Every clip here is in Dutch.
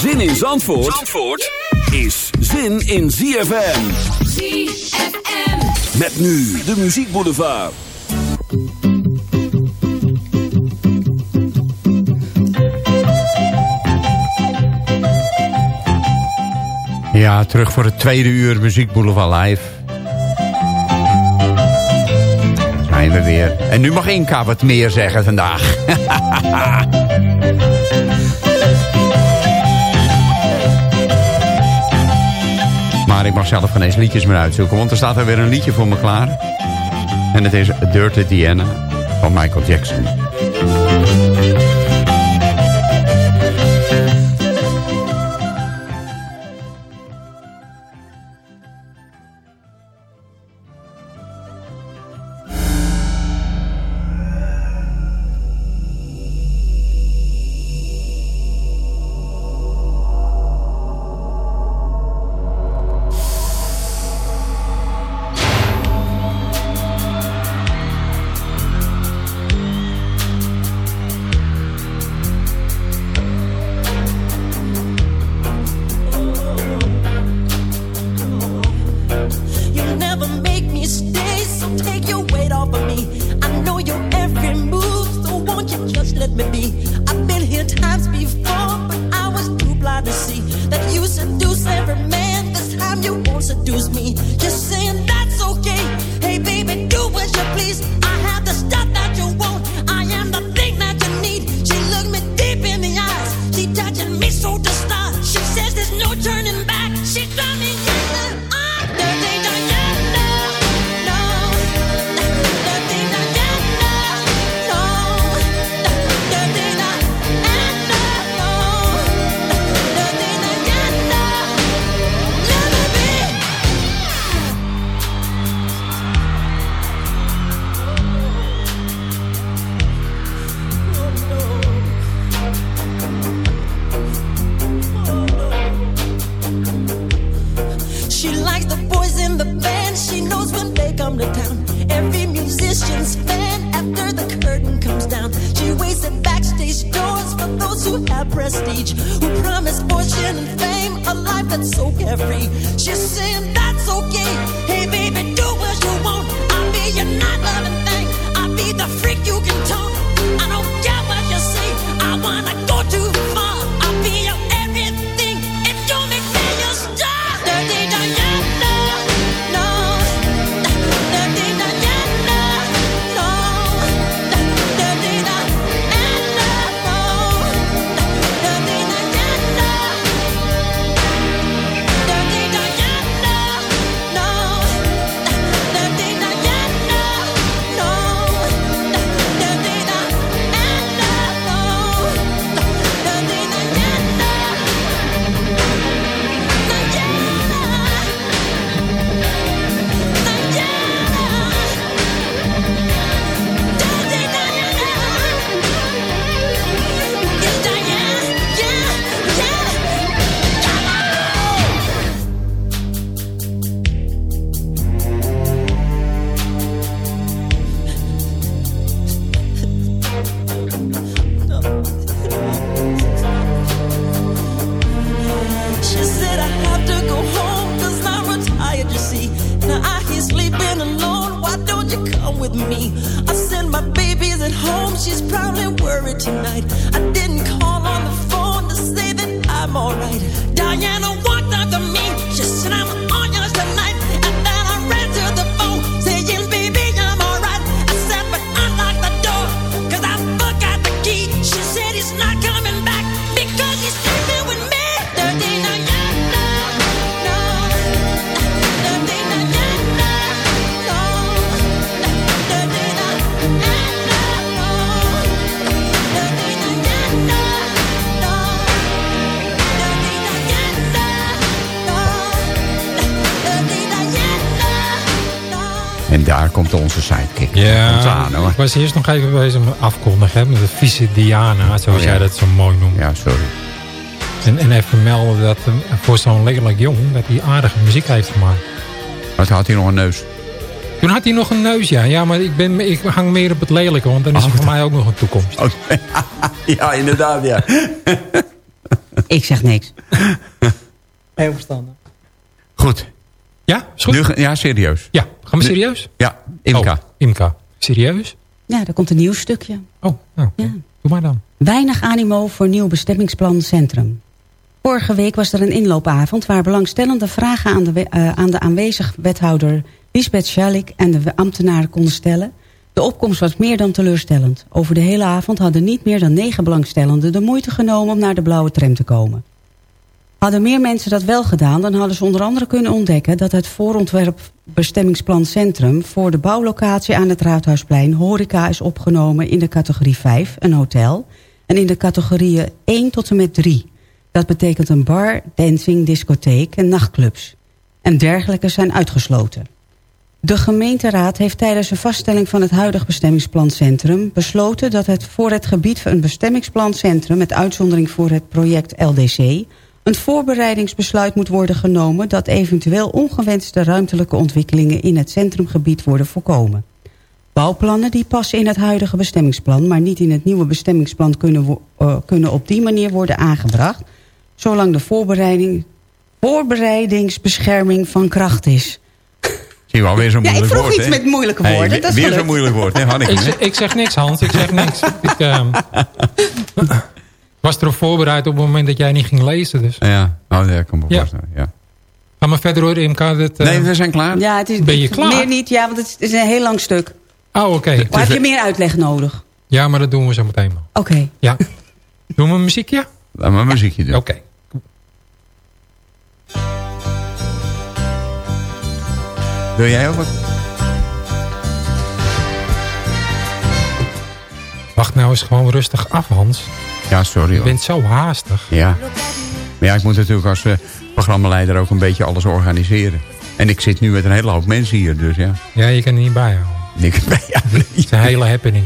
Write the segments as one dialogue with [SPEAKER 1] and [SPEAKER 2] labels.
[SPEAKER 1] Zin in Zandvoort, Zandvoort is zin in ZFM.
[SPEAKER 2] ZFM.
[SPEAKER 1] Met nu de muziekboulevard.
[SPEAKER 3] Ja, terug voor het tweede uur Muziek Boulevard Live. Zijn we weer. En nu mag Inka wat meer zeggen vandaag. maar ik mag zelf geen eens liedjes meer uitzoeken. Want er staat er weer een liedje voor me klaar. En het is Dirty Diana van Michael Jackson.
[SPEAKER 4] Those who have prestige, who promise fortune and fame, a life that's so carefree. She's saying that's okay. Hey, baby, do what you want. I'll be your night loving thing. I'll be the freak you can talk. I don't care what you say. I wanna go too
[SPEAKER 3] komt onze sidekick. Komt
[SPEAKER 5] Ja,
[SPEAKER 3] aan, hoor.
[SPEAKER 5] ik was eerst nog even bezig met afkondigen. hè, Met de vieze Diana, zoals
[SPEAKER 3] Oh, ja.
[SPEAKER 5] jij dat zo mooi noemt.
[SPEAKER 3] Ja, sorry.
[SPEAKER 5] En, en even melden dat eh, voor zo'n lelijk jong... dat hij aardige muziek heeft gemaakt.
[SPEAKER 3] Wat had hij nog een neus?
[SPEAKER 5] Toen had hij nog een neus, ja. Ja, maar ik, ben, ik hang meer op het lelijke. Want dan is er voor mij ook nog een toekomst.
[SPEAKER 3] Oh, ja, inderdaad, ja.
[SPEAKER 6] Ik zeg niks.
[SPEAKER 5] Heel verstandig.
[SPEAKER 3] Goed.
[SPEAKER 5] Ja, is goed?
[SPEAKER 3] Nu, ja, serieus.
[SPEAKER 5] Ja, gaan we serieus?
[SPEAKER 3] Ja, Imka.
[SPEAKER 5] Oh, Imka. Serieus?
[SPEAKER 6] Ja, er komt een nieuw stukje.
[SPEAKER 5] Oh, nou, oké.
[SPEAKER 6] Ja.
[SPEAKER 5] doe maar dan.
[SPEAKER 6] Weinig animo voor nieuw bestemmingsplan Centrum. Vorige week was er een inloopavond waar belangstellende vragen aan de, eh, aan de aanwezig wethouder Lisbeth Schalik en de ambtenaren konden stellen. De opkomst was meer dan teleurstellend. Over de hele avond hadden niet meer dan negen belangstellenden de moeite genomen om naar de blauwe tram te komen. Hadden meer mensen dat wel gedaan, dan hadden ze onder andere kunnen ontdekken dat het voorontwerp bestemmingsplan Centrum voor de bouwlocatie aan het Raadhuisplein horeca is opgenomen in de categorie 5, een hotel, en in de categorieën 1 tot en met 3. Dat betekent een bar, dancing, discotheek en nachtclubs. En dergelijke zijn uitgesloten. De gemeenteraad heeft tijdens een vaststelling van het huidig bestemmingsplan Centrum besloten dat het voor het gebied van een bestemmingsplan Centrum met uitzondering voor het project LDC een voorbereidingsbesluit moet worden genomen dat eventueel ongewenste ruimtelijke ontwikkelingen in het centrumgebied worden voorkomen. Bouwplannen die passen in het huidige bestemmingsplan, maar niet in het nieuwe bestemmingsplan kunnen, eh, kunnen op die manier worden aangebracht, zolang de voorbereiding, voorbereidingsbescherming van kracht is.
[SPEAKER 3] Zie je wel, weer zo'n
[SPEAKER 6] Ja, ik
[SPEAKER 3] moeilijk
[SPEAKER 6] vroeg
[SPEAKER 3] woord,
[SPEAKER 6] iets met moeilijke
[SPEAKER 3] Hey,
[SPEAKER 6] woorden,
[SPEAKER 3] weer-
[SPEAKER 6] dat is
[SPEAKER 3] weer zo'n moeilijk woord, hè? Ik
[SPEAKER 5] Ik, zeg- ik zeg niks, Hans. Ik zeg niks. ik ehm, was erop voorbereid op het moment dat jij niet ging lezen. Dus.
[SPEAKER 3] Ja, oh, ja, kom op.
[SPEAKER 5] Ja.
[SPEAKER 3] Ja.
[SPEAKER 5] Ga maar verder hoor, Imka. Dat, eh,
[SPEAKER 3] Nee, we zijn klaar.
[SPEAKER 6] Ja, het is,
[SPEAKER 5] Ben je
[SPEAKER 6] het-
[SPEAKER 5] klaar?
[SPEAKER 6] Meer niet, ja, want het is, een heel lang stuk.
[SPEAKER 5] Oh, oké.
[SPEAKER 6] Maar heb je meer uitleg nodig?
[SPEAKER 5] Ja, maar dat doen we zo meteen wel.
[SPEAKER 6] Oké.
[SPEAKER 5] Ja. Doen we een muziekje?
[SPEAKER 3] Laat maar een muziekje doen.
[SPEAKER 5] Oké.
[SPEAKER 3] Wil jij ook wat?
[SPEAKER 5] Wacht nou eens gewoon rustig af, Hans.
[SPEAKER 3] Ja, sorry
[SPEAKER 5] Je bent zo haastig.
[SPEAKER 3] Ja. Maar ja, ik moet natuurlijk als eh, programmaleider ook een beetje alles organiseren. En ik zit nu met een hele hoop mensen hier, dus ja.
[SPEAKER 5] Ja, je kan er niet bijhouden.
[SPEAKER 3] Ik, ja,
[SPEAKER 5] Het is een hele happening.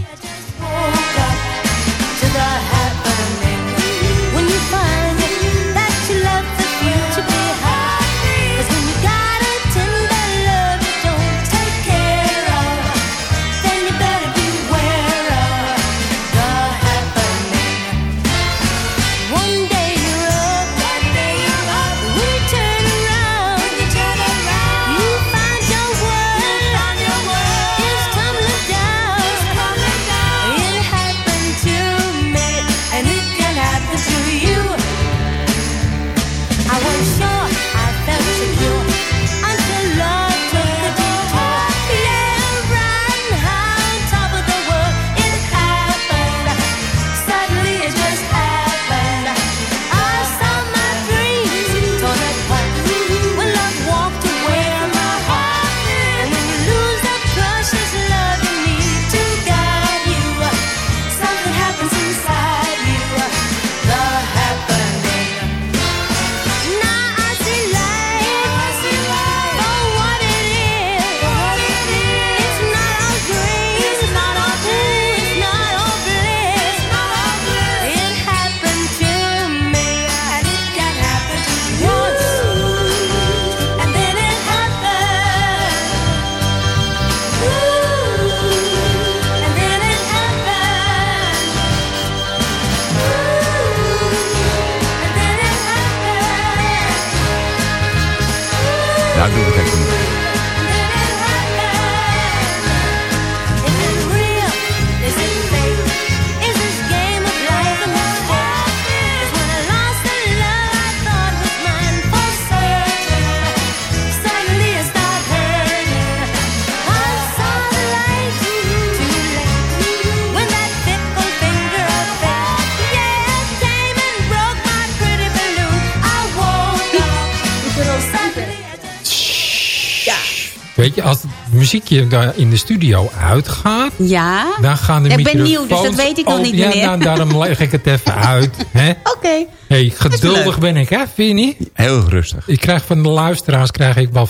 [SPEAKER 7] Muziekje daar in de studio uitgaat...
[SPEAKER 6] Ja,
[SPEAKER 7] dan gaan de
[SPEAKER 6] ik ben
[SPEAKER 7] microfoons
[SPEAKER 6] nieuw, dus dat weet ik nog niet
[SPEAKER 7] ja,
[SPEAKER 6] meer.
[SPEAKER 7] nou, daarom leg ik het even uit. hè?
[SPEAKER 6] Oké.
[SPEAKER 7] Hey, geduldig ben ik, hè? Vind je niet?
[SPEAKER 3] Heel rustig.
[SPEAKER 7] Ik krijg van de luisteraars krijg ik wel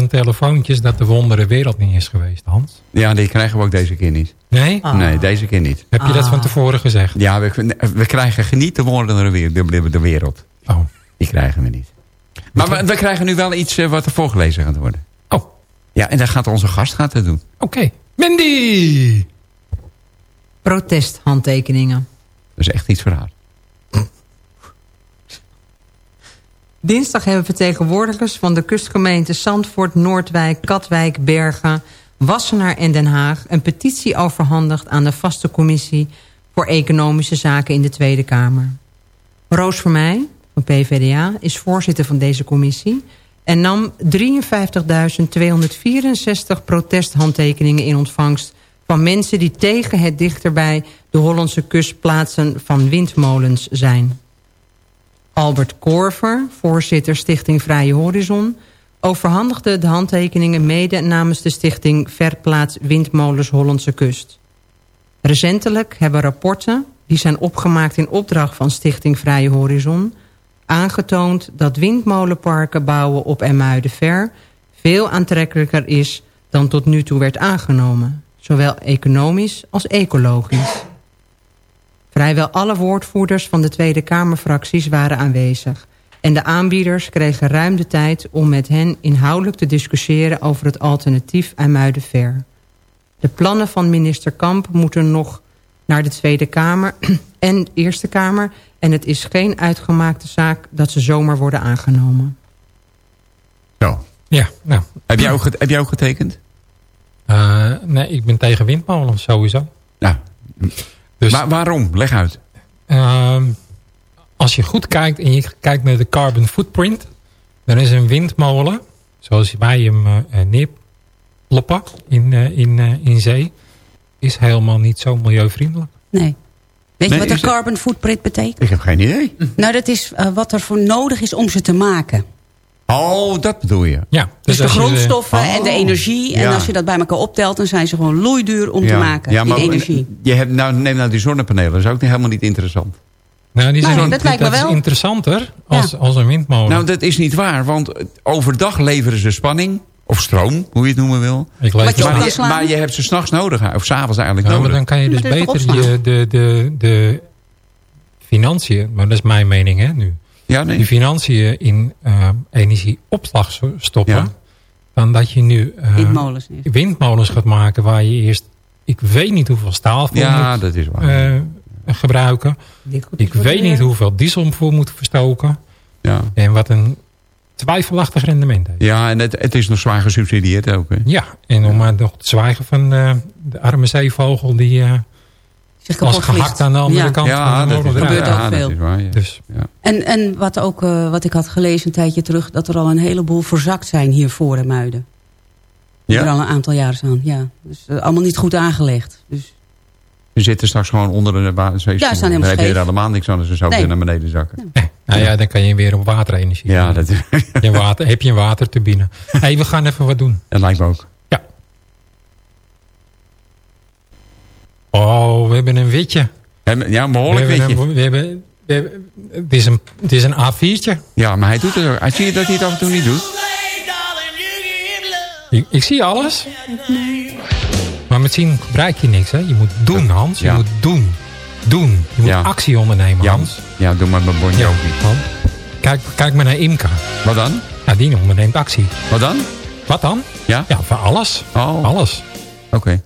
[SPEAKER 7] 400.000 telefoontjes... dat de wondere wereld niet is geweest, Hans.
[SPEAKER 3] Ja, die krijgen we ook deze keer niet.
[SPEAKER 7] Nee?
[SPEAKER 3] Nee, deze keer niet.
[SPEAKER 7] Heb je dat van tevoren gezegd?
[SPEAKER 3] Ja, we, we krijgen geniet de wondere weer- de, wereld.
[SPEAKER 7] Oh.
[SPEAKER 3] Die krijgen we niet. Maar we, we krijgen nu wel iets eh, wat er voorgelezen gaat worden. Ja, en dat gaat onze gast gaat het doen.
[SPEAKER 7] oké. Mandy!
[SPEAKER 8] Protesthandtekeningen.
[SPEAKER 3] Dat is echt iets voor haar.
[SPEAKER 8] Dinsdag hebben vertegenwoordigers van de kustgemeenten Zandvoort, Noordwijk, Katwijk, Bergen, Wassenaar en Den Haag een petitie overhandigd aan de vaste commissie voor economische zaken in de Tweede Kamer. Roos Vermeij van PVDA is voorzitter van deze commissie en nam 53.264 protesthandtekeningen in ontvangst van mensen die tegen het dichterbij de Hollandse kust plaatsen van windmolens zijn. Albert Korver, voorzitter Stichting Vrije Horizon... overhandigde de handtekeningen mede namens de stichting Verplaats Windmolens Hollandse Kust. Recentelijk hebben rapporten, die zijn opgemaakt in opdracht van Stichting Vrije Horizon... aangetoond dat windmolenparken bouwen op Ermuidenver... veel aantrekkelijker is dan tot nu toe werd aangenomen. Zowel economisch als ecologisch. Vrijwel alle woordvoerders van de Tweede Kamerfracties waren aanwezig. En de aanbieders kregen ruim de tijd om met hen inhoudelijk te discussiëren over het alternatief Muidenver. De plannen van minister Kamp moeten nog naar de Tweede Kamer en Eerste Kamer... en het is geen uitgemaakte zaak dat ze zomaar worden aangenomen.
[SPEAKER 3] Zo.
[SPEAKER 7] Ja, nou.
[SPEAKER 3] Heb jij ook, get- heb jij ook getekend?
[SPEAKER 7] eh, nee, ik ben tegen windmolens sowieso.
[SPEAKER 3] Nou,
[SPEAKER 7] Dus
[SPEAKER 3] maar waarom? Leg uit.
[SPEAKER 7] ehm, als je goed kijkt en je kijkt naar de carbon footprint... dan is een windmolen, zoals wij hem eh, eh, neerploppen in, eh, in, eh, in zee... is helemaal niet zo milieuvriendelijk.
[SPEAKER 6] Nee. Weet
[SPEAKER 3] Nee,
[SPEAKER 6] je wat
[SPEAKER 3] is
[SPEAKER 6] een
[SPEAKER 3] het-
[SPEAKER 6] carbon footprint betekent?
[SPEAKER 3] Ik heb geen idee.
[SPEAKER 6] Nou, dat is eh, wat er voor nodig is om ze te maken.
[SPEAKER 3] Oh, dat bedoel je.
[SPEAKER 7] Ja,
[SPEAKER 6] Dus, de
[SPEAKER 7] als je
[SPEAKER 6] grondstoffen
[SPEAKER 3] Oh,
[SPEAKER 6] en de energie. En
[SPEAKER 3] ja.
[SPEAKER 6] als je dat bij elkaar optelt, dan zijn ze gewoon loeiduur om te maken
[SPEAKER 3] ja, maar
[SPEAKER 6] energie.
[SPEAKER 3] Je hebt, nou, neem nou die zonnepanelen. Dat is ook niet, helemaal niet interessant.
[SPEAKER 7] Nou, die
[SPEAKER 6] Nou,
[SPEAKER 7] zijn,
[SPEAKER 6] dat lijkt me
[SPEAKER 7] is
[SPEAKER 6] wel.
[SPEAKER 7] interessanter als, als een windmolen.
[SPEAKER 3] Nou, dat is niet waar. Want overdag leveren ze spanning. Of stroom, hoe je het noemen wil.
[SPEAKER 7] ik het
[SPEAKER 3] Maar je, maar je hebt ze s'nachts nodig. Of s'avonds eigenlijk
[SPEAKER 7] Ja, maar
[SPEAKER 3] nodig.
[SPEAKER 7] dan kan je dus
[SPEAKER 6] Maar
[SPEAKER 7] beter je, de, de, de financiën, maar dat is mijn mening hè, nu.
[SPEAKER 3] Ja,
[SPEAKER 7] Die
[SPEAKER 3] nee.
[SPEAKER 7] financiën in eh, energieopslag stoppen.
[SPEAKER 3] Ja.
[SPEAKER 7] Dan dat je nu eh,
[SPEAKER 6] windmolens
[SPEAKER 7] gaat maken waar je eerst, ik weet niet hoeveel staal voor
[SPEAKER 3] Ja,
[SPEAKER 7] moet
[SPEAKER 3] dat is waar.
[SPEAKER 7] eh, gebruiken. Ik weet niet hoeveel diesel voor moet verstoken.
[SPEAKER 3] ja.
[SPEAKER 7] En wat een twijfelachtig rendement heeft.
[SPEAKER 3] ja, en het, het is nog zwaar gesubsidieerd ook. Hè?
[SPEAKER 7] Ja, en om maar nog te zwijgen van eh, de arme zeevogel die eh,
[SPEAKER 6] Zich
[SPEAKER 7] was
[SPEAKER 6] kapot vliegt.
[SPEAKER 7] gehakt aan de andere
[SPEAKER 6] Ja.
[SPEAKER 7] kant
[SPEAKER 3] Ja,
[SPEAKER 7] van de
[SPEAKER 3] dat is,
[SPEAKER 6] gebeurt
[SPEAKER 3] ja,
[SPEAKER 6] ook
[SPEAKER 3] dat
[SPEAKER 6] veel.
[SPEAKER 3] is waar. Ja.
[SPEAKER 7] Dus
[SPEAKER 3] Ja.
[SPEAKER 6] En, en wat, ook, eh, wat ik had gelezen een tijdje terug... dat er al een heleboel verzakt zijn hier voor de Muiden.
[SPEAKER 3] Ja?
[SPEAKER 6] Er al een aantal jaren staan. Ja. Dus eh, allemaal niet goed aangelegd. Dus,
[SPEAKER 3] Ze zitten straks gewoon onder de water.
[SPEAKER 6] Ja, ze staan helemaal
[SPEAKER 3] Dan heb je er helemaal niks aan als ze zo
[SPEAKER 6] Nee.
[SPEAKER 3] weer naar beneden zakken.
[SPEAKER 7] eh, nou ja, dan kan je weer op waterenergie.
[SPEAKER 3] Ja, dat,
[SPEAKER 7] Je water, heb je een waterturbine. Hé, hey, we gaan even wat doen.
[SPEAKER 3] dat lijkt me ook.
[SPEAKER 7] Ja. Oh, we hebben een witje.
[SPEAKER 3] Ja, een behoorlijk
[SPEAKER 7] we hebben
[SPEAKER 3] witje.
[SPEAKER 7] een- we hebben, we hebben- het, is een, het is een A4'tje.
[SPEAKER 3] Ja, maar hij doet het ook. Hij zie je dat hij het af en toe niet doet?
[SPEAKER 7] Ik, ik zie alles. Maar met zien gebruik je niks. Hè? Je moet doen, Hans. Je
[SPEAKER 3] Ja.
[SPEAKER 7] moet doen. Doen. Je moet
[SPEAKER 3] Ja.
[SPEAKER 7] actie ondernemen, Hans.
[SPEAKER 3] ja doe maar met Bon
[SPEAKER 7] Ja,
[SPEAKER 3] Jovi.
[SPEAKER 7] Hans. Kijk, kijk maar naar Imka.
[SPEAKER 3] Wat dan?
[SPEAKER 7] Ja, die onderneemt actie.
[SPEAKER 3] Wat dan?
[SPEAKER 7] Wat dan?
[SPEAKER 3] Ja?
[SPEAKER 7] Ja, voor alles.
[SPEAKER 3] Oh,
[SPEAKER 7] Alles.
[SPEAKER 3] oké.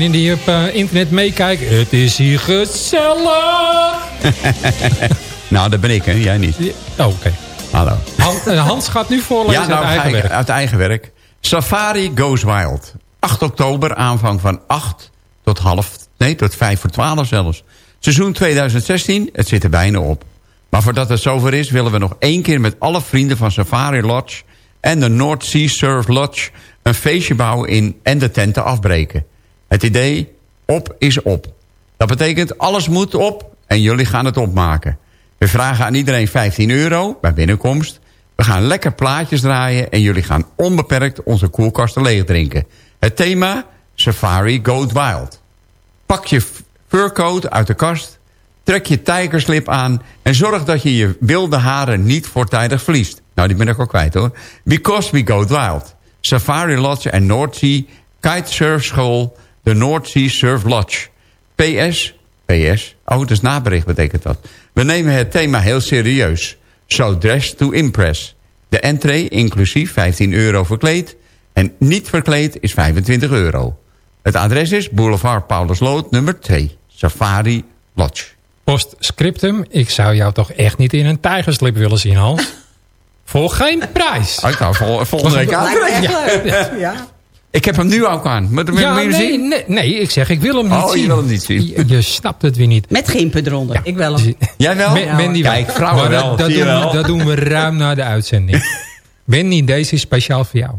[SPEAKER 9] Degene die op eh, internet meekijkt, het is hier gezellig.
[SPEAKER 3] nou, dat ben ik, hè? Jij niet.
[SPEAKER 9] Oh, oké.
[SPEAKER 3] Hallo.
[SPEAKER 9] Han- eh, Hans gaat nu voorlezen
[SPEAKER 3] Ja, nou
[SPEAKER 9] uit eigen werk.
[SPEAKER 3] uit eigen werk. Safari Goes Wild. 8 oktober, aanvang van 8 tot half... Nee, tot 5 voor 12 zelfs. Seizoen 2016, het zit er bijna op. Maar voordat het zover is, willen we nog één keer met alle vrienden van Safari Lodge... en de North Sea Surf Lodge een feestje bouwen in en de tenten afbreken. Het idee, op is op. Dat betekent, alles moet op en jullie gaan het opmaken. We vragen aan iedereen 15 euro bij binnenkomst. We gaan lekker plaatjes draaien en jullie gaan onbeperkt onze koelkasten leeg drinken. Het thema, Safari Goat Wild. Pak je furcoat uit de kast, trek je tijgerslip aan... en zorg dat je je wilde haren niet voortijdig verliest. Nou, die ben ik al kwijt hoor. Because we go wild. Safari Lodge en North Sea Kitesurf School... de North Sea Surf Lodge. PS, PS, oh, dus nabericht betekent dat. We nemen het thema heel serieus. So dress to impress. De entree, inclusief 15 euro verkleed... en niet verkleed is 25 euro. Het adres is Boulevard Paulusloot nummer 2. Safari Lodge.
[SPEAKER 9] Postscriptum, ik zou jou toch echt niet in een tijgerslip willen zien, Hans. Voor geen prijs.
[SPEAKER 3] Oh, ik vol, volgende week aan.
[SPEAKER 9] Ja.
[SPEAKER 8] leuk. Ja.
[SPEAKER 3] Ik heb hem nu ook aan. Moet moet
[SPEAKER 9] Ja,
[SPEAKER 3] je hem
[SPEAKER 9] nee,
[SPEAKER 3] zien?
[SPEAKER 9] nee, nee, ik zeg, ik wil hem niet
[SPEAKER 3] Oh, je
[SPEAKER 9] zien.
[SPEAKER 3] wil hem niet zien.
[SPEAKER 9] Je, je snapt het weer niet.
[SPEAKER 6] Met gimpen eronder.
[SPEAKER 8] Ik wel hem.
[SPEAKER 3] Jij wel?
[SPEAKER 9] Wendy wel.
[SPEAKER 3] Kijk, vrouwen
[SPEAKER 9] Maar dat-
[SPEAKER 3] wel.
[SPEAKER 9] Dat,
[SPEAKER 3] je
[SPEAKER 9] doen we,
[SPEAKER 3] wel.
[SPEAKER 9] dat doen we ruim na de uitzending. Wendy, deze is speciaal voor jou.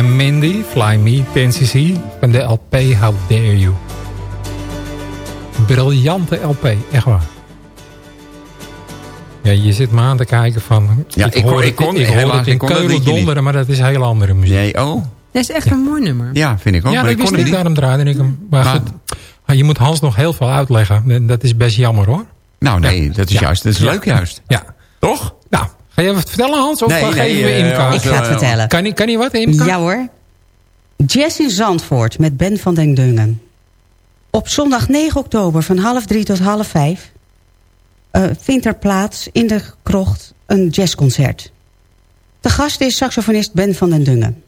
[SPEAKER 10] I'm Mandy, Fly Me,
[SPEAKER 7] PNCC. Van de LP How Dare You. Briljante LP, echt waar. Ja, je zit me aan te kijken van...
[SPEAKER 3] Ja, ik kon-
[SPEAKER 7] hoor
[SPEAKER 3] ik
[SPEAKER 7] het-
[SPEAKER 3] kon-
[SPEAKER 7] ik hoor
[SPEAKER 3] helaas,
[SPEAKER 7] het in
[SPEAKER 3] ik
[SPEAKER 7] Keulen donderen, maar dat is heel andere muziek.
[SPEAKER 3] Nee, oh.
[SPEAKER 8] Dat is echt een mooi nummer.
[SPEAKER 3] Ja, vind ik ook.
[SPEAKER 7] ja,
[SPEAKER 3] maar
[SPEAKER 7] dat
[SPEAKER 3] ik
[SPEAKER 7] wist
[SPEAKER 3] het
[SPEAKER 7] ik,
[SPEAKER 3] niet.
[SPEAKER 7] daarom draaide ik hem. Maar,
[SPEAKER 3] Maar-
[SPEAKER 7] goed, maar je moet Hans nog heel veel uitleggen. En Dat is best jammer hoor.
[SPEAKER 3] Nou nee, dat is
[SPEAKER 7] Ja.
[SPEAKER 3] juist. Dat is
[SPEAKER 7] Ja.
[SPEAKER 3] leuk juist.
[SPEAKER 7] Ja.
[SPEAKER 3] Toch?
[SPEAKER 7] Ga je wat vertellen Hans? Of
[SPEAKER 3] Nee,
[SPEAKER 7] geven
[SPEAKER 3] nee,
[SPEAKER 7] we
[SPEAKER 3] eh,
[SPEAKER 7] Imka?
[SPEAKER 6] Ik ga het vertellen.
[SPEAKER 7] Kan hij kan hij wat, Imka?
[SPEAKER 6] Ja hoor. Jazz in Zandvoort met Ben van den Dungen. Op zondag 9 oktober van half drie tot half vijf... eh, vindt er plaats in de krocht een jazzconcert. De gast is saxofonist Ben van den Dungen.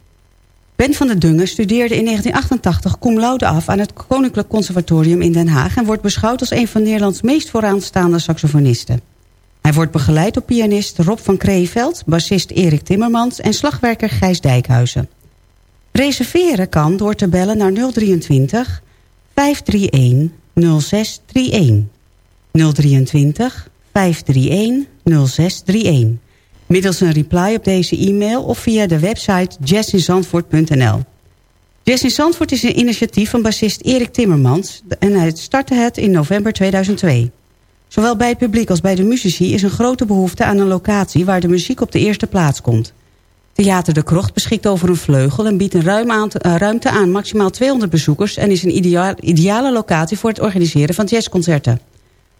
[SPEAKER 6] Ben van den Dungen studeerde in 1988 cum laude af... aan het Koninklijk Conservatorium in Den Haag... en wordt beschouwd als een van Nederlands meest vooraanstaande saxofonisten. Hij wordt begeleid door pianist Rob van Kreeveld... bassist Erik Timmermans en slagwerker Gijs Dijkhuizen. Reserveren kan door te bellen naar 023 531 0631. 023 531 0631. Middels een reply op deze e-mail of via de website jazzinzandvoort.nl. Jazz in Zandvoort is een initiatief van bassist Erik Timmermans... en hij startte het in november 2002. Zowel bij het publiek als bij de muzici is een grote behoefte aan een locatie... waar de muziek op de eerste plaats komt. Theater de Krocht beschikt over een vleugel... en biedt een ruim eh, ruimte aan maximaal 200 bezoekers... en is een idea- ideale locatie voor het organiseren van jazzconcerten.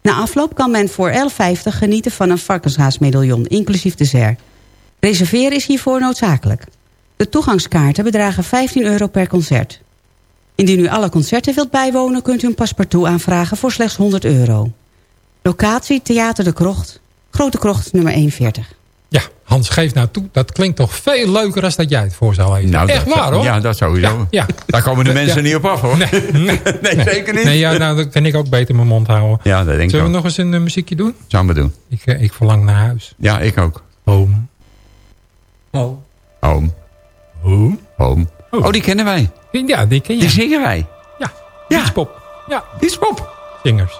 [SPEAKER 6] Na afloop kan men voor 11,50 genieten van een varkenshaasmedaillon... inclusief dessert. Reserveren is hiervoor noodzakelijk. De toegangskaarten bedragen 15 euro per concert. Indien u alle concerten wilt bijwonen... kunt u een paspartout aanvragen voor slechts 100 euro. Locatie Theater de Krocht, Grote Krocht nummer 41.
[SPEAKER 7] Ja, Hans, geef nou toe. Dat klinkt toch veel leuker als dat jij het voor zou lezen.
[SPEAKER 3] Nou,
[SPEAKER 7] Echt waar hoor.
[SPEAKER 3] Ja, dat sowieso.
[SPEAKER 7] Ja, ja.
[SPEAKER 3] Daar komen de
[SPEAKER 7] Ja.
[SPEAKER 3] mensen niet op af hoor.
[SPEAKER 7] Nee, nee,
[SPEAKER 3] Nee, zeker niet.
[SPEAKER 7] Nee, ja, nou, dan kan ik ook beter mijn mond houden.
[SPEAKER 3] Ja, dat denk ik
[SPEAKER 7] Zullen we nog eens een eh, muziekje doen?
[SPEAKER 3] Zou we doen.
[SPEAKER 7] Ik, eh, ik verlang naar huis.
[SPEAKER 3] Ja, ik ook.
[SPEAKER 7] Home. Oh.
[SPEAKER 3] Home.
[SPEAKER 7] Home?
[SPEAKER 3] Home.
[SPEAKER 7] Oh.
[SPEAKER 3] Oh, die kennen wij.
[SPEAKER 7] Ja, die ken je.
[SPEAKER 3] Die zingen wij.
[SPEAKER 7] Ja,
[SPEAKER 3] Ja.
[SPEAKER 7] Beachpop. Ja,
[SPEAKER 3] Die is pop.
[SPEAKER 7] zingers.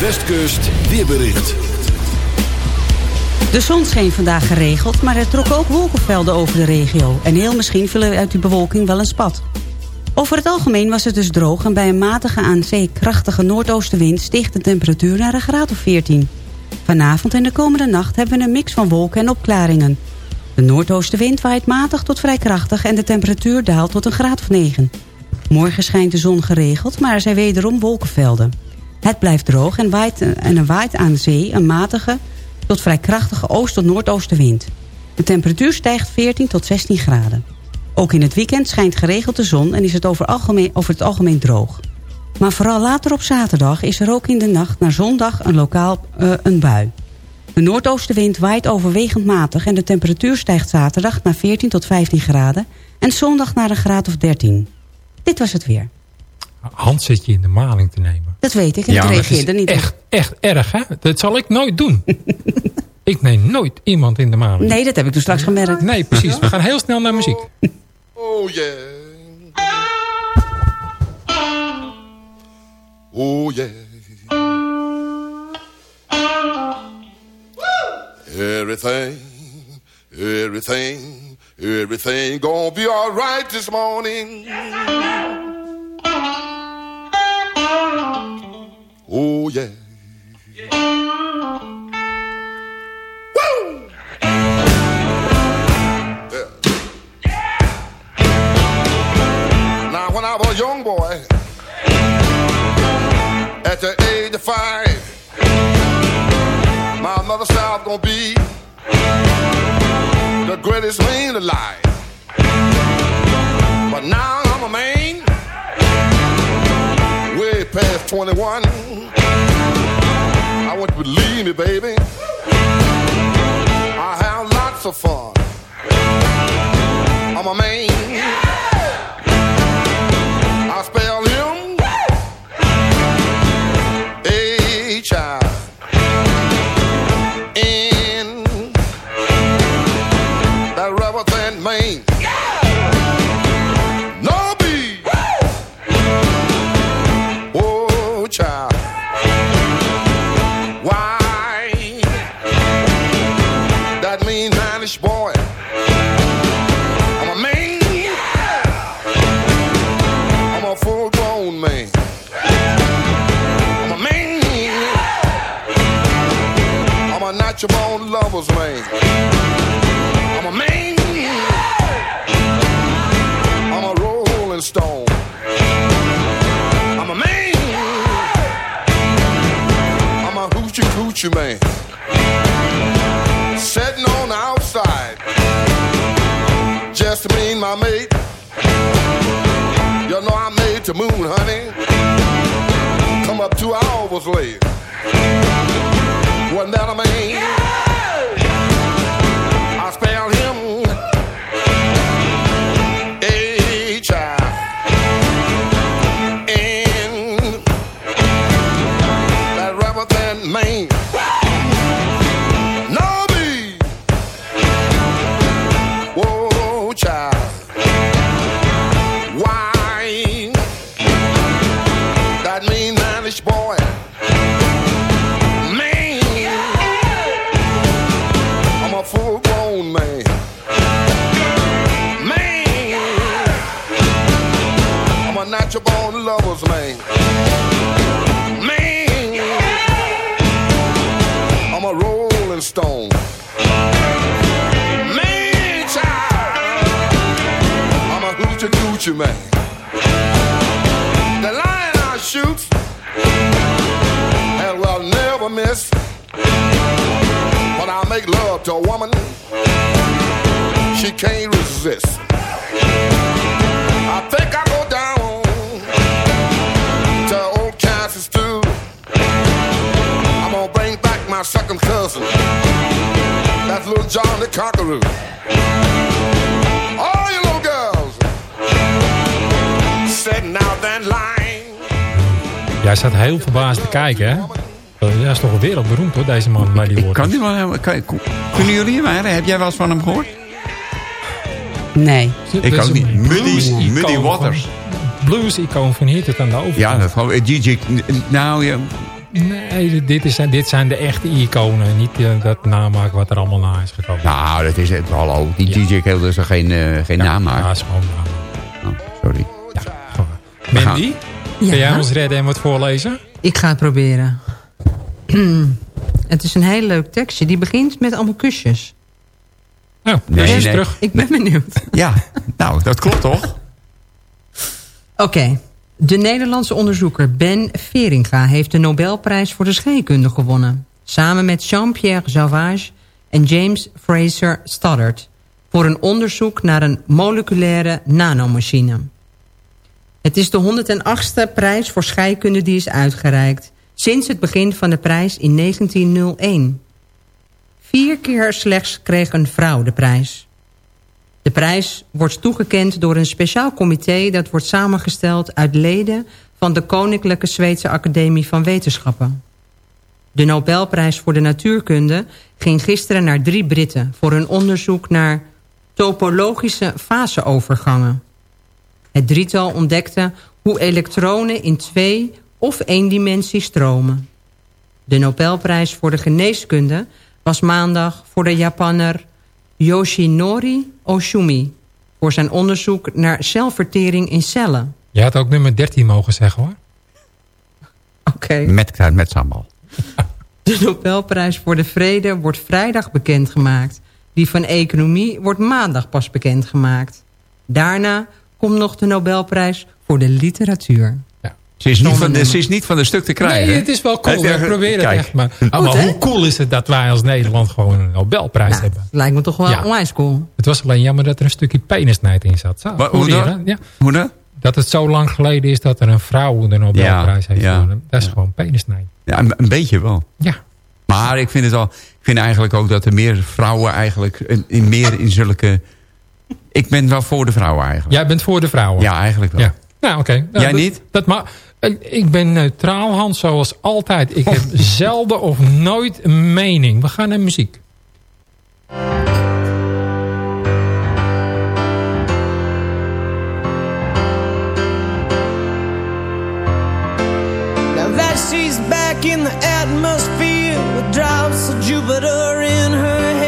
[SPEAKER 1] Westkust, weerbericht.
[SPEAKER 6] De zon scheen vandaag geregeld, maar er trokken ook wolkenvelden over de regio. En heel misschien viel er uit die bewolking wel een spat. Over het algemeen was het dus droog en bij een matige aan zee krachtige noordoostenwind steeg de temperatuur naar een graad of 14. Vanavond en de komende nacht hebben we een mix van wolken en opklaringen. De noordoostenwind waait matig tot vrij krachtig en de temperatuur daalt tot een graad of 9. Morgen schijnt de zon geregeld, maar er zijn wederom wolkenvelden. Het blijft droog en, waait, en er waait aan zee een matige tot vrij krachtige oost- tot noordoostenwind. De temperatuur stijgt 14 tot 16 graden. Ook in het weekend schijnt geregeld de zon en is het over, over het algemeen droog. Maar vooral later op zaterdag is er ook in de nacht naar zondag een lokaal eh, een bui. De noordoostenwind waait overwegend matig en de temperatuur stijgt zaterdag naar 14 tot 15 graden en zondag naar een graad of 13. Dit was het weer.
[SPEAKER 7] Hans zit je in de maling te nemen.
[SPEAKER 6] Dat weet ik en
[SPEAKER 7] Ja,
[SPEAKER 6] ik reageerde niet
[SPEAKER 7] echt, echt erg, hè? Dat zal ik nooit doen. ik neem nooit iemand in de maling.
[SPEAKER 6] Nee, dat heb ik toen straks gemerkt.
[SPEAKER 7] Nee, precies. We gaan heel snel naar muziek.
[SPEAKER 11] Oh yeah. Oh yeah. Everything, everything, everything gonna be alright this morning. Oh yeah. Now, when I was a young boy, at the age of five, my mother said I was gonna be the greatest man alive. But now I'm a man, past 21. I want you to believe me, baby. I have lots of fun. I'm a man. Lover's man. I'm a man. I'm a rolling stone. I'm a man. I'm a hoochie coochie man. Sitting on the outside. Just me and my mate. You know I made the moon, honey. Come up two hours late. Wasn't that a man? Coochie man. The lion I shoot and will never miss. When I make love to a woman, she can't resist. I think I go down to old Kansas stew. I'm gonna bring back my second cousin. That's little John the Conqueror.
[SPEAKER 7] Jij staat heel verbaasd te kijken, hè? Ja, is toch wel wereldberoemd hoor, deze man bij die woorden.
[SPEAKER 3] Kan die wel helemaal... Kan, kunnen jullie hem Heb jij wel eens van hem gehoord?
[SPEAKER 6] Nee.
[SPEAKER 3] Ik ook niet. Muddy, Muddy
[SPEAKER 7] van-
[SPEAKER 3] Waters.
[SPEAKER 7] Blues-icoon van hier tot aan de overkant.
[SPEAKER 3] Ja, dat gewoon. eh, DJ... Nou, ja.
[SPEAKER 7] Nee, dit, is, dit zijn de echte iconen. Niet eh, dat namaken wat er allemaal na is gekomen.
[SPEAKER 3] Nou, dat is het. Hallo. Die DJ Keel is er geen, eh geen naam
[SPEAKER 7] Ja,
[SPEAKER 3] maar.
[SPEAKER 7] is gewoon naam.
[SPEAKER 3] Oh, sorry.
[SPEAKER 7] Mandy,
[SPEAKER 8] Ja.
[SPEAKER 7] kun jij ons redden en wat voorlezen?
[SPEAKER 8] Ik ga het proberen. het is een heel leuk tekstje. Die begint met allemaal kusjes.
[SPEAKER 7] Oh,
[SPEAKER 3] Nee, nee.
[SPEAKER 7] terug.
[SPEAKER 8] Ik ben benieuwd.
[SPEAKER 3] Ja, nou, dat klopt toch?
[SPEAKER 8] Oké. De Nederlandse onderzoeker Ben Veringa heeft de Nobelprijs voor de scheikunde gewonnen. Samen met Jean-Pierre Sauvage en James Fraser Stoddard. Voor een onderzoek naar een moleculaire nanomachine. Het is de 108ste prijs voor scheikunde die is uitgereikt. Sinds het begin van de prijs in 1901. Vier keer slechts kreeg een vrouw de prijs. De prijs wordt toegekend door een speciaal comité... dat wordt samengesteld uit leden van de Koninklijke Zweedse Academie van Wetenschappen. De Nobelprijs voor de natuurkunde ging gisteren naar drie Britten... voor hun onderzoek naar topologische faseovergangen. Het drietal ontdekte hoe elektronen in twee of één dimensie stromen. De Nobelprijs voor de geneeskunde was maandag voor de Japanner Yoshinori Oshumi... voor zijn onderzoek naar celvertering in cellen.
[SPEAKER 7] Je had ook nummer 13 mogen zeggen hoor.
[SPEAKER 8] Oké.
[SPEAKER 3] Met, met sambal.
[SPEAKER 8] De Nobelprijs voor de Vrede wordt vrijdag bekendgemaakt. Die van Economie wordt maandag pas bekendgemaakt. Daarna komt nog de Nobelprijs voor de Literatuur.
[SPEAKER 3] Ze is, niet van de,
[SPEAKER 8] nummer.
[SPEAKER 3] ze is niet van de stuk te krijgen.
[SPEAKER 7] Nee, het is wel cool. We proberen het
[SPEAKER 3] kijk.
[SPEAKER 7] echt. Maar, oh, maar hoe cool is het dat wij als Nederland gewoon een Nobelprijs
[SPEAKER 8] Nou,
[SPEAKER 7] hebben?
[SPEAKER 8] lijkt me toch wel
[SPEAKER 7] Ja.
[SPEAKER 8] onwijs cool.
[SPEAKER 7] Het was alleen jammer dat er een stukje penisnijd in zat. Zo, hoorde
[SPEAKER 3] hoe dan?
[SPEAKER 7] Ja.
[SPEAKER 3] Hoe dan?
[SPEAKER 7] Dat het zo lang geleden is dat er een vrouw de Nobelprijs
[SPEAKER 3] Ja,
[SPEAKER 7] heeft
[SPEAKER 3] ja.
[SPEAKER 7] gewonnen. Dat is gewoon penisnijd.
[SPEAKER 3] Ja, een, een beetje wel.
[SPEAKER 7] Ja.
[SPEAKER 3] Maar ik vind, het al, ik vind eigenlijk ook dat er meer vrouwen eigenlijk... In, in meer in zulke... Ik ben wel voor de vrouwen eigenlijk.
[SPEAKER 7] Jij bent voor de vrouwen.
[SPEAKER 3] Ja, eigenlijk wel.
[SPEAKER 7] Ja. Nou, oké. Nou,
[SPEAKER 3] Jij
[SPEAKER 7] dat-
[SPEAKER 3] niet?
[SPEAKER 7] Dat ma ik ben neutraal, Hans, zoals altijd. Ik heb zelden of nooit een mening. We gaan naar muziek.
[SPEAKER 12] Now that she's back in the atmosphere with drops of Jupiter in her head.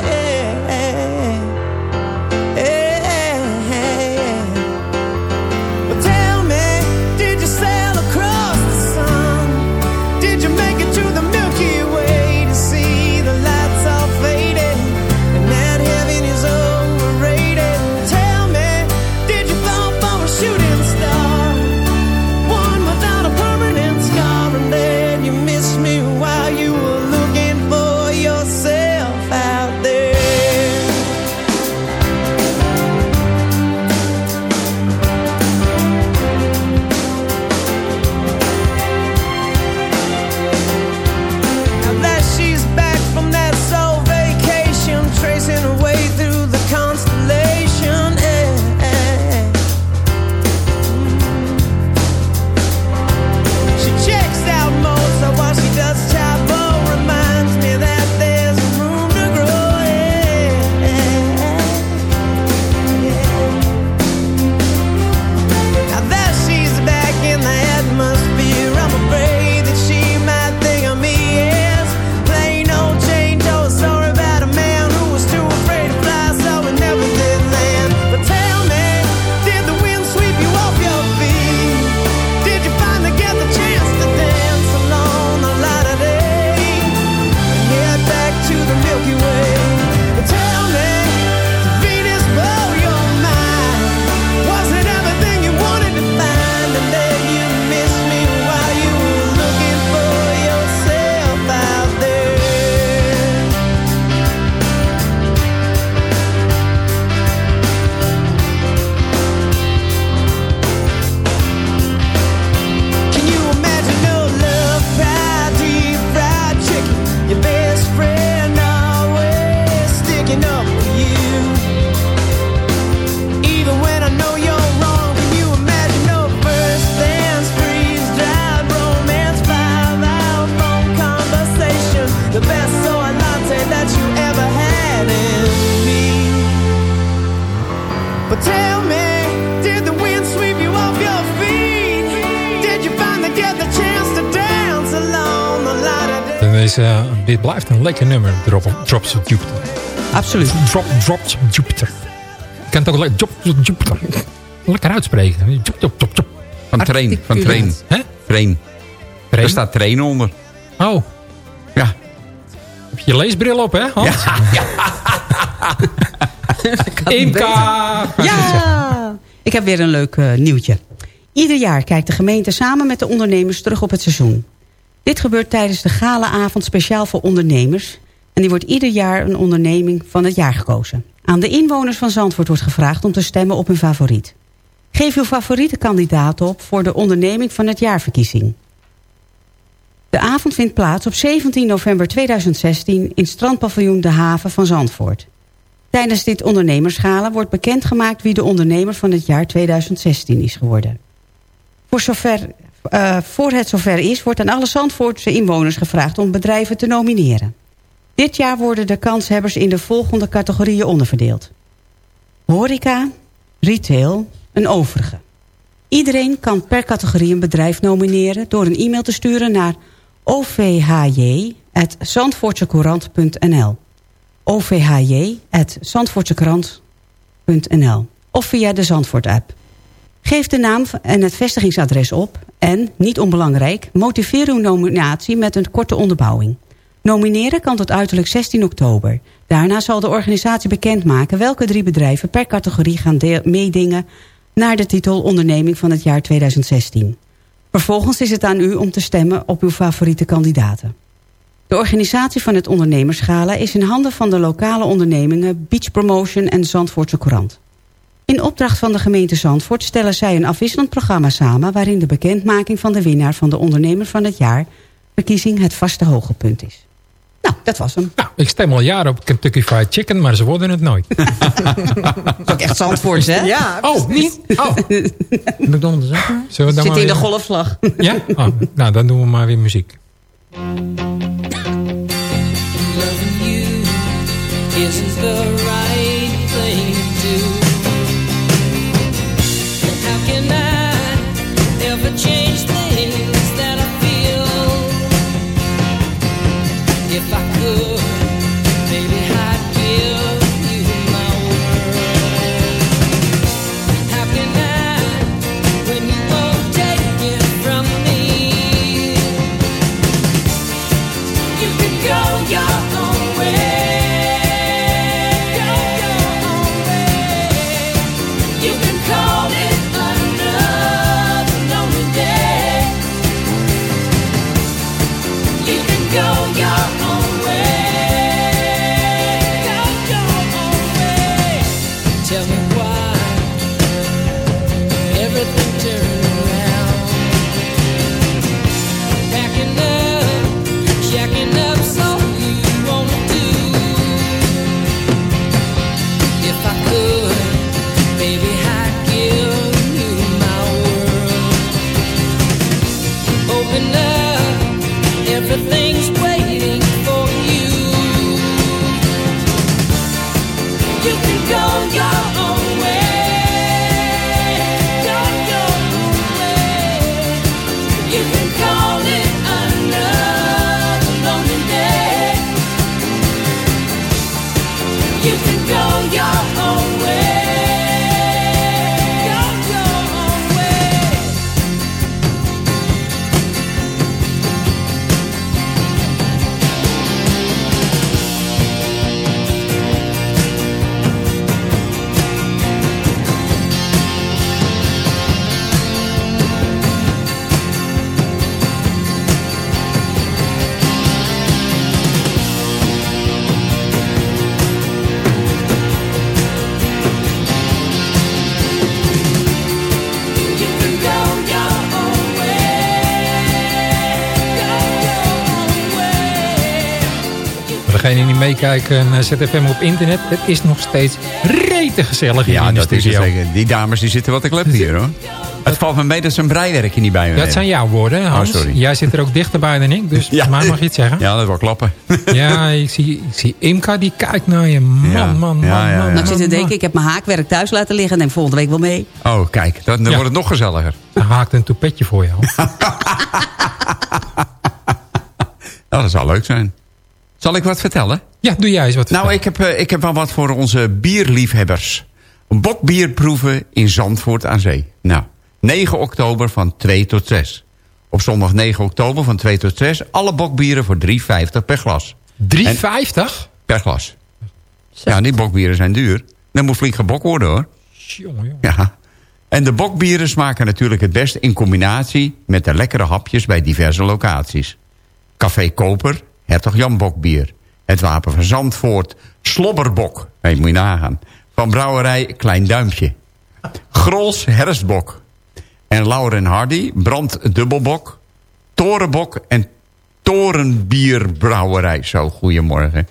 [SPEAKER 12] Is,
[SPEAKER 4] eh, dit blijft een lekker nummer. Drop, Drops of Jupiter.
[SPEAKER 6] Absoluut.
[SPEAKER 4] Drop, Drops of Jupiter. Je kan het ook lekker Jupiter. Lekker uitspreken. Jup, jup, jup.
[SPEAKER 3] Van train. Van train.
[SPEAKER 4] Hè?
[SPEAKER 3] Train. Er staat train onder.
[SPEAKER 4] Oh.
[SPEAKER 3] Ja.
[SPEAKER 4] Heb je je leesbril op, hè, Hans? Imka!
[SPEAKER 6] Ja! Ik heb weer een leuk eh, nieuwtje. Ieder jaar kijkt de gemeente samen met de ondernemers terug op het seizoen. Dit gebeurt tijdens de galaavond speciaal voor ondernemers. En die wordt ieder jaar een onderneming van het jaar gekozen. Aan de inwoners van Zandvoort wordt gevraagd om te stemmen op hun favoriet. Geef uw favoriete kandidaat op voor de onderneming van het jaarverkiezing. De avond vindt plaats op 17 november 2016 in strandpaviljoen De Haven van Zandvoort. Tijdens dit ondernemerschalen wordt bekendgemaakt wie de ondernemer van het jaar 2016 is geworden. Voor, zover, uh, voor het zover is, wordt aan alle Zandvoortse inwoners gevraagd om bedrijven te nomineren. Dit jaar worden de kanshebbers in de volgende categorieën onderverdeeld. Horeca, retail, een overige. Iedereen kan per categorie een bedrijf nomineren door een e-mail te sturen naar ovhj.zandvoortsecourant.nl ovhj.zandvoortsekrant.nl of via de Zandvoort-app. Geef de naam en het vestigingsadres op en, niet onbelangrijk, motiveer uw nominatie met een korte onderbouwing. Nomineren kan tot uiterlijk 16 oktober. Daarna zal de organisatie bekendmaken welke drie bedrijven per categorie gaan meedingen naar de titel Onderneming van het jaar 2016. Vervolgens is het aan u om te stemmen op uw favoriete kandidaten. De organisatie van het ondernemerschala is in handen van de lokale ondernemingen Beach Promotion en Zandvoortse Courant. In opdracht van de gemeente Zandvoort stellen zij een afwisselend programma samen... waarin de bekendmaking van de winnaar van de ondernemer van het jaar... verkiezing het vaste hoogtepunt is. Nou, dat was hem.
[SPEAKER 4] Nou, ik stem al jaren op Kentucky Fried Chicken, maar ze worden het nooit.
[SPEAKER 6] dat is ook echt Zandvoorts, hè?
[SPEAKER 4] Ja. Oh, niet? Oh.
[SPEAKER 8] McDonald's ook
[SPEAKER 6] Zit in weer... de golfslag.
[SPEAKER 4] Ja? Oh, nou, dan doen we maar weer muziek. isn't the right meekijken naar ZFM op internet. Het is nog steeds rete gezellig hier
[SPEAKER 3] ja,
[SPEAKER 4] in de
[SPEAKER 3] dat Is zeker. Die dames die zitten wat ik klep hier hoor. Het valt me mee dat ze een breiwerkje niet bij me
[SPEAKER 4] Dat zijn jouw woorden, Hans. Oh, sorry. Jij zit er ook dichterbij dan ik, dus ja. mij mag je het zeggen.
[SPEAKER 3] Ja, dat wordt klappen.
[SPEAKER 4] Ja, ik zie, ik zie Imka, die kijkt naar je. Man, man, man, man. Ja,
[SPEAKER 6] ik zit te denken, ik heb mijn haakwerk thuis laten liggen... en neem volgende week wel mee.
[SPEAKER 3] Oh, kijk, dan, wordt het nog gezelliger.
[SPEAKER 4] Dan haakt een toepetje voor jou.
[SPEAKER 3] Nou, dat zou leuk zijn. Zal ik wat vertellen?
[SPEAKER 7] Ja, doe jij eens wat
[SPEAKER 3] Nou, ik heb, eh, ik heb wel wat voor onze bierliefhebbers. Een bokbier proeven in Zandvoort aan Zee. Nou, 9 oktober van 2 tot 6. Op zondag 9 oktober van 2 tot 6. Alle bokbieren voor 3,50 per glas.
[SPEAKER 7] 3,50?
[SPEAKER 3] Per glas. Ja, die bokbieren zijn duur. Dan moet flink gebok worden hoor.
[SPEAKER 7] Jongen, jongen.
[SPEAKER 3] Ja. En de bokbieren smaken natuurlijk het best in combinatie... met de lekkere hapjes bij diverse locaties. Café Koper, Hertog Jan Bokbier. Het Wapen van Zandvoort, Slobberbok. Hé, moet je nagaan. Van brouwerij Klein Duimpje. Grols Herfstbok. En Lauren Hardy, Brand Dubbelbok. Torenbok en Torenbierbrouwerij. Zo, goedemorgen.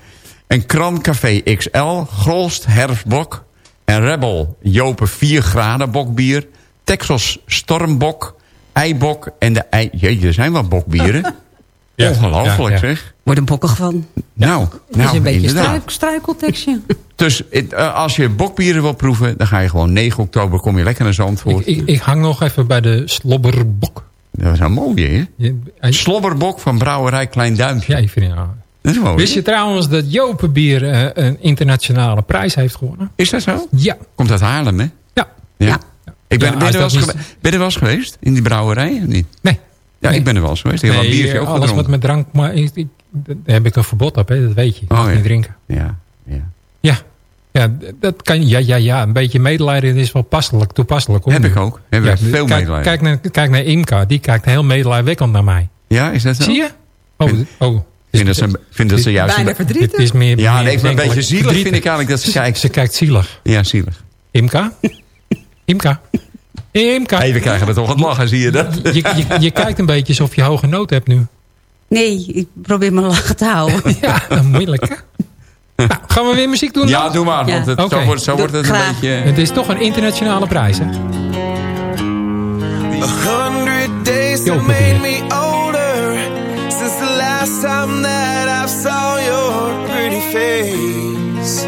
[SPEAKER 3] En Krancafé XL, Grolst Herfstbok. En Rebel, Jopen 4 graden bokbier. Texas Stormbok, Eibok en de ei... Jeetje, er zijn wat bokbieren.
[SPEAKER 7] Ja,
[SPEAKER 3] Ongelooflijk
[SPEAKER 7] ja, ja.
[SPEAKER 3] zeg.
[SPEAKER 6] Word een bokkig van.
[SPEAKER 3] Nou,
[SPEAKER 8] Het is
[SPEAKER 3] nou
[SPEAKER 8] een beetje
[SPEAKER 3] inderdaad.
[SPEAKER 8] struik, struikeltekstje.
[SPEAKER 3] Dus eh, als je bokbieren wil proeven... dan ga je gewoon 9 oktober kom je lekker naar Zandvoort.
[SPEAKER 7] Ik, ik, ik hang nog even bij de slobberbok.
[SPEAKER 3] Dat is een mooie, hè? Slobberbok van brouwerij Klein Duimpje.
[SPEAKER 7] Ja, ik vind het nou.
[SPEAKER 3] Dat is mooi.
[SPEAKER 7] Wist je trouwens dat Jopenbier eh, een internationale prijs heeft gewonnen?
[SPEAKER 3] Is dat zo?
[SPEAKER 7] Ja.
[SPEAKER 3] Komt uit Haarlem, hè?
[SPEAKER 7] Ja.
[SPEAKER 3] Ja. Ik ben,
[SPEAKER 7] Ja,
[SPEAKER 3] ben,
[SPEAKER 7] als
[SPEAKER 3] er wel
[SPEAKER 7] dat
[SPEAKER 3] eens
[SPEAKER 7] niet-
[SPEAKER 3] gewe- ben er wel eens geweest? In die brouwerij? Of niet?
[SPEAKER 7] Nee.
[SPEAKER 3] Ja,
[SPEAKER 7] Nee.
[SPEAKER 3] ik ben er wel eens geweest. Een
[SPEAKER 7] Nee,
[SPEAKER 3] biertje ook
[SPEAKER 7] alles wat met drank... Maar ik, ik- daar heb ik een verbod op, hè, dat weet je. Ik mag
[SPEAKER 3] Oh, ja.
[SPEAKER 7] niet drinken.
[SPEAKER 3] Ja, ja.
[SPEAKER 7] Ja. Ja, dat kan, ja, ja, ja, een beetje medelijden is wel passelijk, toepasselijk. hoor.
[SPEAKER 3] Heb ik ook. Heb ik veel
[SPEAKER 7] kijk,
[SPEAKER 3] medelijden.
[SPEAKER 7] Kijk naar, kijk naar Imka, die kijkt heel medelijdwekkend naar mij.
[SPEAKER 3] Ja, is dat zo?
[SPEAKER 7] Zie je? Oh,
[SPEAKER 3] Vind-
[SPEAKER 7] oh.
[SPEAKER 3] Ik vind dat ze, vind dat ze juist...
[SPEAKER 8] Bijna verdrietig.
[SPEAKER 7] Het is meer,
[SPEAKER 3] Ja, nee, een beetje zielig vind ik eigenlijk dat ze
[SPEAKER 7] Ze,
[SPEAKER 3] kijkt.
[SPEAKER 7] ze kijkt zielig.
[SPEAKER 3] Ja, zielig.
[SPEAKER 7] Imka? Imka? Imka?
[SPEAKER 3] Hey, we krijgen er toch het lachen, zie je dat?
[SPEAKER 7] Je, je, je kijkt een beetje alsof je hoge nood hebt nu.
[SPEAKER 6] Nee, ik probeer mijn lachen te houden.
[SPEAKER 7] Ja, moeilijk hè? Nou, gaan we weer muziek doen
[SPEAKER 3] Ja,
[SPEAKER 7] dan?
[SPEAKER 3] doe maar,
[SPEAKER 6] Ja.
[SPEAKER 3] want het, zo wordt, zo wordt het een beetje...
[SPEAKER 7] Het is toch een internationale prijs hè?
[SPEAKER 12] A hundred days made me older since the last time that I saw your pretty face.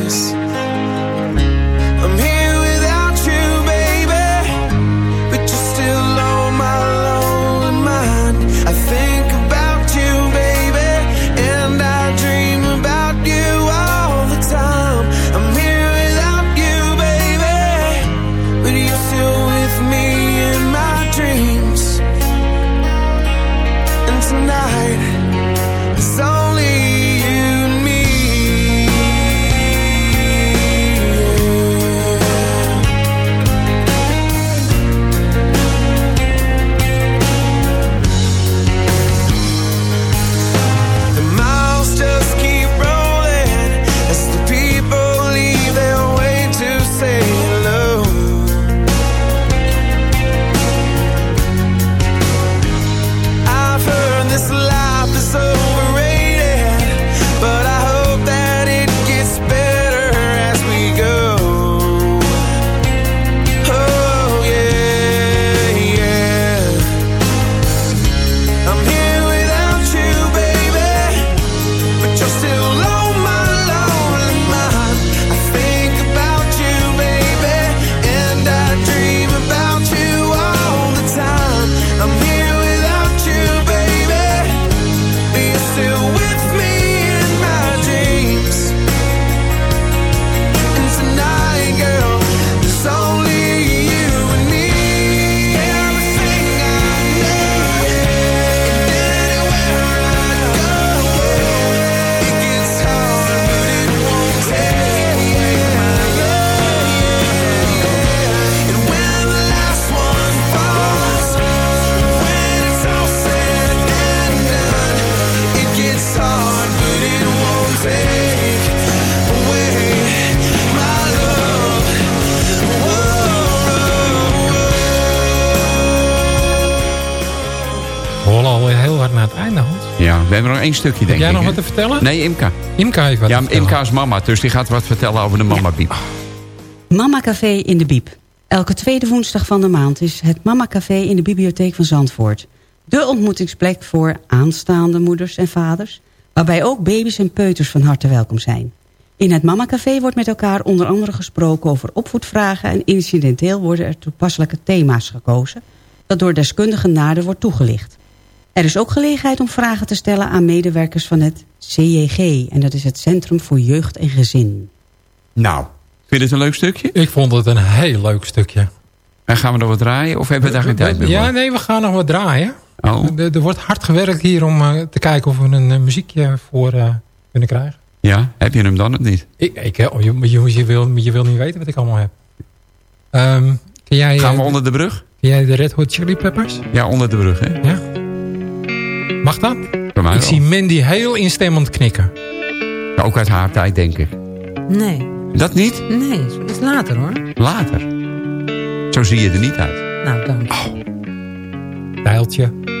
[SPEAKER 3] Één stukje, denk
[SPEAKER 7] Heb jij
[SPEAKER 3] ik.
[SPEAKER 7] nog
[SPEAKER 3] hè?
[SPEAKER 7] wat te vertellen?
[SPEAKER 3] Nee, Imka.
[SPEAKER 7] Imka heeft wat
[SPEAKER 3] Ja,
[SPEAKER 7] te vertellen.
[SPEAKER 3] Imka is mama, dus die gaat wat vertellen over de mama Biep.
[SPEAKER 6] Mama Café in de Biep. Elke tweede woensdag van de maand is het Mama Café in de bibliotheek van Zandvoort. De ontmoetingsplek voor aanstaande moeders en vaders... waarbij ook baby's en peuters van harte welkom zijn. In het Mama Café wordt met elkaar onder andere gesproken over opvoedvragen... en incidenteel worden er toepasselijke thema's gekozen... dat door deskundigen nader wordt toegelicht. Er is ook gelegenheid om vragen te stellen aan medewerkers van het CJG... en dat is het Centrum voor Jeugd en Gezin.
[SPEAKER 3] Nou, vind je het een leuk stukje?
[SPEAKER 7] Ik vond het een heel leuk stukje.
[SPEAKER 3] En gaan we nog wat draaien of hebben we daar geen tijd meer
[SPEAKER 7] Ja, nee, we gaan nog wat draaien.
[SPEAKER 3] Oh.
[SPEAKER 7] Er, er wordt hard gewerkt hier om eh, te kijken of we een eh, muziekje voor eh, kunnen krijgen.
[SPEAKER 3] Ja, heb je hem dan of niet?
[SPEAKER 7] Ik, ik, oh, je, je, je, wil, je wil niet weten wat ik allemaal heb. Ehm, jij,
[SPEAKER 3] Gaan we onder de brug?
[SPEAKER 7] ken jij de Red Hot Chili Peppers?
[SPEAKER 3] Ja, onder de brug, hè?
[SPEAKER 7] Ja. Mag dat? Ik
[SPEAKER 3] wel.
[SPEAKER 7] zie Mandy heel instemmend knikken.
[SPEAKER 3] Ook uit haar tijd, denk ik.
[SPEAKER 8] Nee,
[SPEAKER 3] Dat niet?
[SPEAKER 8] nee, dat is later hoor.
[SPEAKER 3] Later. Zo zie je er niet uit.
[SPEAKER 8] Nou, dank.
[SPEAKER 7] Dijltje.
[SPEAKER 13] Sometimes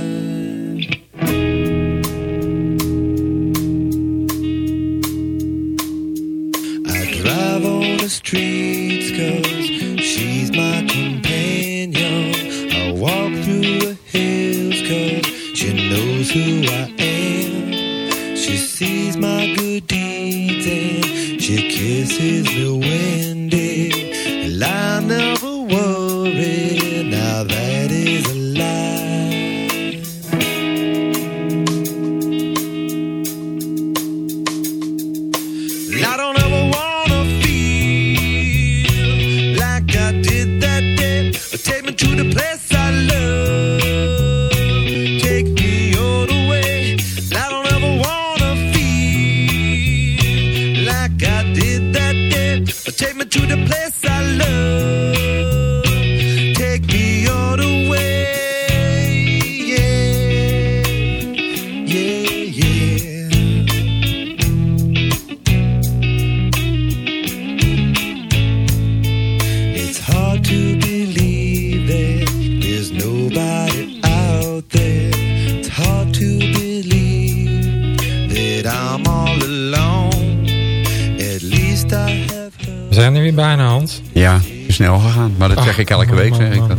[SPEAKER 3] Ik elke week. Zeg ik dat.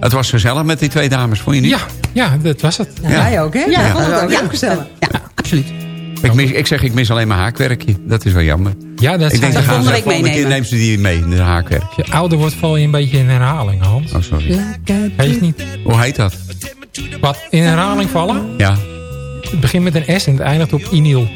[SPEAKER 3] Het was gezellig met die twee dames, vond je niet?
[SPEAKER 7] Ja, ja, dat was het.
[SPEAKER 8] Ja, Wij ook, hè? Ja,
[SPEAKER 3] Ja.
[SPEAKER 8] vond het ook gezellig.
[SPEAKER 6] Ja, absoluut.
[SPEAKER 3] Ik, mis, ik zeg, ik mis alleen mijn haakwerkje. Dat is wel jammer.
[SPEAKER 7] Ja, dat
[SPEAKER 3] ik denk, dan gaan ze
[SPEAKER 6] week
[SPEAKER 3] volgende keer neemt ze die mee, in de haakwerk.
[SPEAKER 7] Je ouder wordt, val je een beetje in herhaling, Hans.
[SPEAKER 3] Oh, sorry.
[SPEAKER 7] Weet je niet?
[SPEAKER 3] Hoe heet dat?
[SPEAKER 7] Wat, in herhaling vallen?
[SPEAKER 3] Ja,
[SPEAKER 7] Het begint met een S en het eindigt op iniel.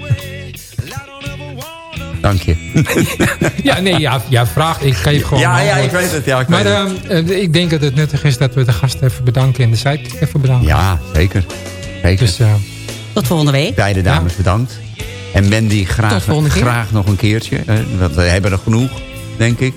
[SPEAKER 3] Dank je.
[SPEAKER 7] Ja, nee, ja, ja vraag. Ik geef gewoon
[SPEAKER 3] Ja, ja, ik weet het. Ja, ik
[SPEAKER 7] Maar
[SPEAKER 3] weet het.
[SPEAKER 7] ehm, eh, ik denk dat het nuttig is dat we de gasten even bedanken en de sidekick even bedanken.
[SPEAKER 3] Ja, zeker. Zeker.
[SPEAKER 7] Dus eh,
[SPEAKER 6] Tot volgende week.
[SPEAKER 3] Beide dames bedankt. En Mandy graag, graag nog een keertje. hè, Want we hebben er genoeg, denk ik.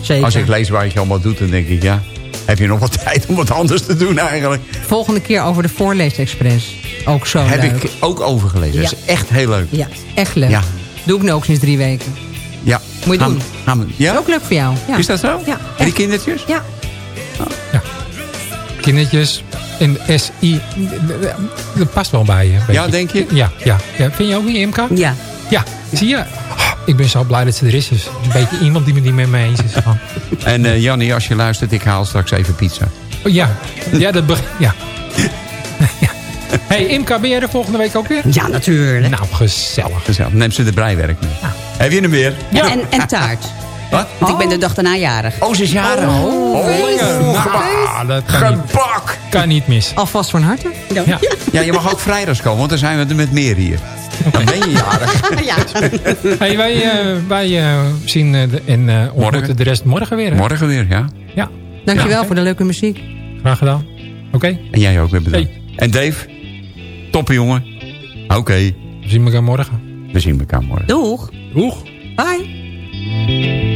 [SPEAKER 8] Zeker.
[SPEAKER 3] Als ik lees wat je allemaal doet, dan denk ik... ja, heb je nog wat tijd om wat anders te doen eigenlijk?
[SPEAKER 8] Volgende keer over de Voorleesexpress. Ook zo
[SPEAKER 3] Heb
[SPEAKER 8] leuk.
[SPEAKER 3] ik ook overgelezen.
[SPEAKER 8] Ja.
[SPEAKER 3] Dat is echt heel leuk.
[SPEAKER 8] Ja, echt leuk.
[SPEAKER 3] Ja.
[SPEAKER 8] Doe ik nu ook sinds drie weken.
[SPEAKER 3] Ja.
[SPEAKER 8] Moet je
[SPEAKER 3] Gaan-
[SPEAKER 8] doen.
[SPEAKER 3] gaan we- ja?
[SPEAKER 8] Ook leuk voor jou. Ja.
[SPEAKER 3] Is dat zo?
[SPEAKER 8] Ja.
[SPEAKER 3] En die kindertjes?
[SPEAKER 8] Ja.
[SPEAKER 7] kindertjes en SI, dat past wel bij je.
[SPEAKER 3] Ja, denk je?
[SPEAKER 7] Ja, ja, ja. Vind je ook niet, Imka?
[SPEAKER 6] Ja.
[SPEAKER 7] Ja, zie je? Oh, ik ben zo blij dat ze er is. Dus een beetje iemand die die met me eens is. Van.
[SPEAKER 3] En eh Jannie, als je luistert, ik haal straks even pizza.
[SPEAKER 7] Oh, ja, ja, dat beg- ja. ja. Hey, Imka, ben jij er volgende week ook weer?
[SPEAKER 6] Ja, natuurlijk.
[SPEAKER 7] Nou, gezellig.
[SPEAKER 3] Gezellig. Neem ze de breiwerk mee. Heb je hem weer?
[SPEAKER 7] Ja.
[SPEAKER 6] En, en taart.
[SPEAKER 3] Wat?
[SPEAKER 6] Want ik ben de dag daarna jarig.
[SPEAKER 3] Oh, ze is jarig.
[SPEAKER 7] Oh, lekker. Nou, dat kan niet,
[SPEAKER 3] Gebak!
[SPEAKER 7] kan niet mis.
[SPEAKER 8] Alvast van harte.
[SPEAKER 7] Ja.
[SPEAKER 3] Ja, je mag ook vrijdags komen, want dan zijn we er met meer hier. Dan ben je jarig.
[SPEAKER 6] Ja.
[SPEAKER 7] Hey, wij eh, wij eh, zien eh, de- en eh ontmoeten de rest morgen weer. hè?
[SPEAKER 3] Morgen weer, ja.
[SPEAKER 7] Ja,
[SPEAKER 8] Dankjewel
[SPEAKER 7] Ja.
[SPEAKER 8] voor de leuke muziek.
[SPEAKER 7] graag gedaan. Oké.
[SPEAKER 3] En jij ook weer bedankt.
[SPEAKER 7] Hey.
[SPEAKER 3] En Dave, toppen jongen. Oké.
[SPEAKER 7] We zien elkaar morgen.
[SPEAKER 3] We zien elkaar morgen.
[SPEAKER 12] Doeg.
[SPEAKER 7] Doeg.
[SPEAKER 12] Bye.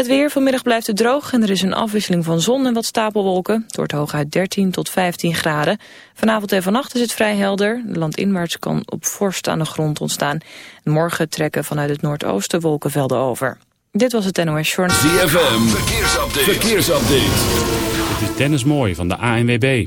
[SPEAKER 14] Het weer vanmiddag blijft het droog en er is een afwisseling van zon en wat stapelwolken. Het wordt hooguit 13 tot 15 graden. Vanavond en vannacht is het vrij helder. Landinwaarts kan op vorst aan de grond ontstaan. Morgen trekken vanuit het noordoosten wolkenvelden over. Dit was het NOS Journal.
[SPEAKER 1] ZFM, verkeersupdate. verkeersupdate.
[SPEAKER 15] Het is Dennis Mooi van de ANWB.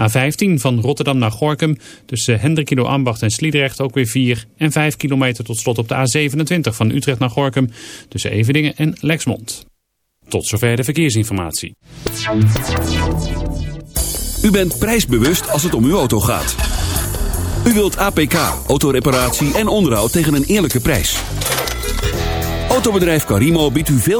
[SPEAKER 15] A15 van Rotterdam naar Gorkum tussen Hendrikilo Ambacht en Sliedrecht ook weer 4. En 5 kilometer tot slot op de A27 van Utrecht naar Gorkum tussen Eveningen en Lexmond. Tot zover de verkeersinformatie.
[SPEAKER 1] U bent prijsbewust als het om uw auto gaat. U wilt APK, autoreparatie en onderhoud tegen een eerlijke prijs. Autobedrijf Carimo biedt u veel